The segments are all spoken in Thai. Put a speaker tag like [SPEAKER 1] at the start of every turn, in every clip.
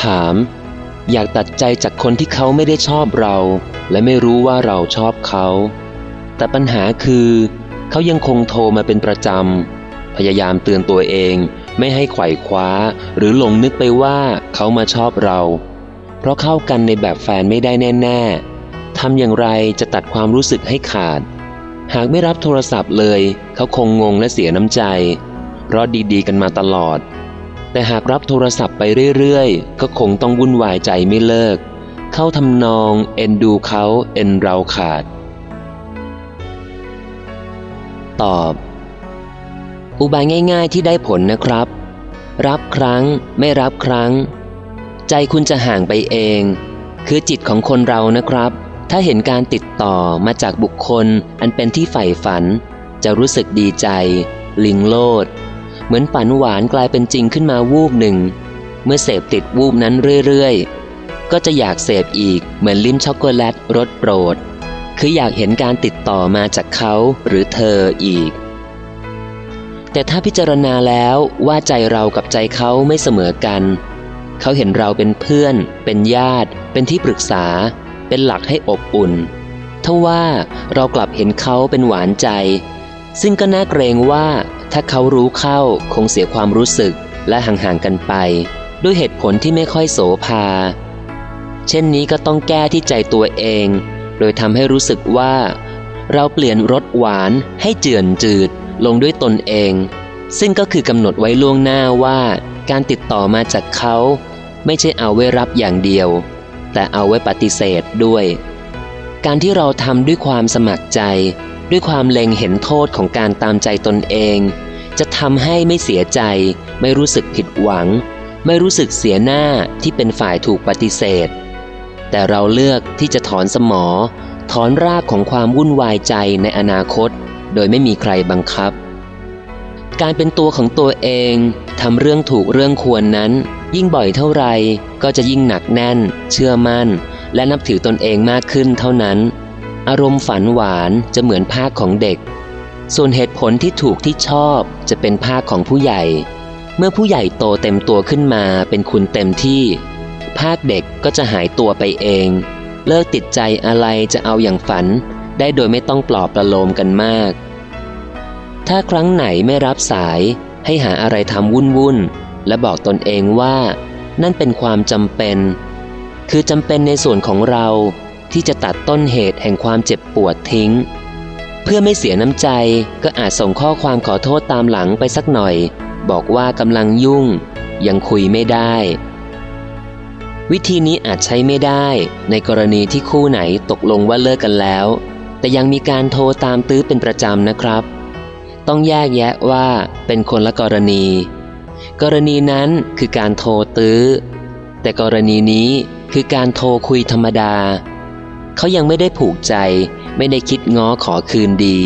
[SPEAKER 1] ถาม อยากตัดใจจากคนที่เขาไม่ได้ชอบเรา และไม่รู้ว่าเราชอบเขา แต่ปัญหาคือ เขายังคงโทรมาเป็นประจำ พยายามเตือนตัวเองไม่ให้ไขว่คว้า หรือหลงนึกไปว่าเขามาชอบเรา เพราะเข้ากันในแบบแฟนไม่ได้แน่ ๆทำอย่างไรจะตัดความรู้สึกให้ขาด หากไม่รับโทรศัพท์เลย เขาคงงงและเสียน้ำใจ เพราะดีๆกันมาตลอด แต่หากรับโทรศัพท์ไปเรื่อยๆ ก็คงต้องวุ่นวายใจไม่เลิก เข้าทำนองเอ็นดูเขาเอ็นเราขาด ตอบ อุบายง่ายๆที่ได้ผลนะครับ รับครั้งไม่รับครั้ง ใจคุณจะห่างไปเอง คือจิตของคนเรานะครับ ถ้าเห็นการติดต่อมาจากบุคคลอันเป็นที่ใฝ่ฝัน จะรู้สึกดีใจ ลิงโลด เหมือนฝันหวานกลายเป็นจริงขึ้นมาวูบหนึ่ง เมื่อเสพติดวูบนั้นเรื่อยๆ ก็จะอยากเสพอีกเหมือนลิ้มช็อกโกแลตรสโปรด คืออยากเห็นการติดต่อมาจากเขาหรือเธออีก แต่ถ้าพิจารณาแล้วว่าใจเรากับใจเขาไม่เสมอกัน เขาเห็นเราเป็นเพื่อน เป็นญาติ เป็นที่ปรึกษา เป็นหลักให้อบอุ่นทว่าเรากลับเห็นเขาเป็นหวานใจ ซึ่งก็น่าเกรงว่า ถ้าเขารู้เข้าคงเสียความรู้สึกและห่างๆกันไป ด้วยเหตุผลที่ไม่ค่อยโสภา เช่นนี้ก็ต้องแก้ที่ใจตัวเอง โดยทำให้รู้สึกว่า เราเปลี่ยนรสหวานให้เจือนจืดลงด้วยตนเอง ซึ่งก็คือกำหนดไว้ล่วงหน้าว่าการติดต่อมาจากเขา ไม่ใช่เอาไว้รับอย่างเดียว แต่เอาไว้ปฏิเสธด้วย การที่เราทำด้วยความสมัครใจ ด้วยความเล็งเห็นโทษของการตามใจตนเอง จะทำให้ไม่เสียใจ ไม่รู้สึกผิดหวัง ไม่รู้สึกเสียหน้าที่เป็นฝ่ายถูกปฏิเสธ แต่เราเลือกที่จะถอนสมอ ถอนรากของความวุ่นวายใจในอนาคต โดยไม่มีใครบังคับ การเป็นตัวของตัวเองทำเรื่องถูกเรื่องควรนั้น ยิ่งบ่อยเท่าไรก็จะยิ่งหนักแน่น เชื่อมั่น และนับถือตนเองมากขึ้นเท่านั้น อารมณ์ฝันหวานจะเหมือนภาคของเด็ก ส่วนเหตุผลที่ถูกที่ชอบจะเป็นภาคของผู้ใหญ่ เมื่อผู้ใหญ่โตเต็มตัวขึ้นมาเป็นคุณเต็มที่ ภาคเด็กก็จะหายตัวไปเอง เลิกติดใจอะไรจะเอาอย่างฝัน ได้โดยไม่ต้องปลอบประโลมกันมาก ถ้าครั้งไหนไม่รับสายให้หาอะไรทำวุ่นวุ่นและบอกตนเองว่า นั่นเป็นความจำเป็น คือจำเป็นในส่วนของเราที่จะตัดต้นเหตุแห่งความเจ็บปวดทิ้ง เพื่อไม่เสียน้ำใจก็อาจส่งข้อความขอโทษตามหลังไปสักหน่อย บอกว่ากำลังยุ่ง ยังคุยไม่ได้ วิธีนี้อาจใช้ไม่ได้ในกรณีที่คู่ไหนตกลงว่าเลิกกันแล้ว แต่ยังมีการโทรตามตื้อเป็นประจำนะครับ ต้องแยกแยะว่าเป็นคนละกรณี กรณีนั้นคือการโทรตื้อ แต่กรณีนี้ คือการโทรคุยธรรมดา เขายังไม่ได้ผูกใจ ไม่ได้คิดง้อขอคืนดี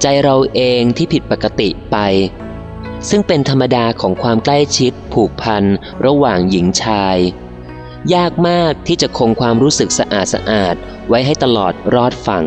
[SPEAKER 1] ใจเราเองที่ผิดปกติไป ซึ่งเป็นธรรมดาของความใกล้ชิดผูกพันระหว่างหญิงชาย ยากมากที่จะคงความรู้สึกสะอาดสะอาดไว้ให้ตลอดรอดฝั่ง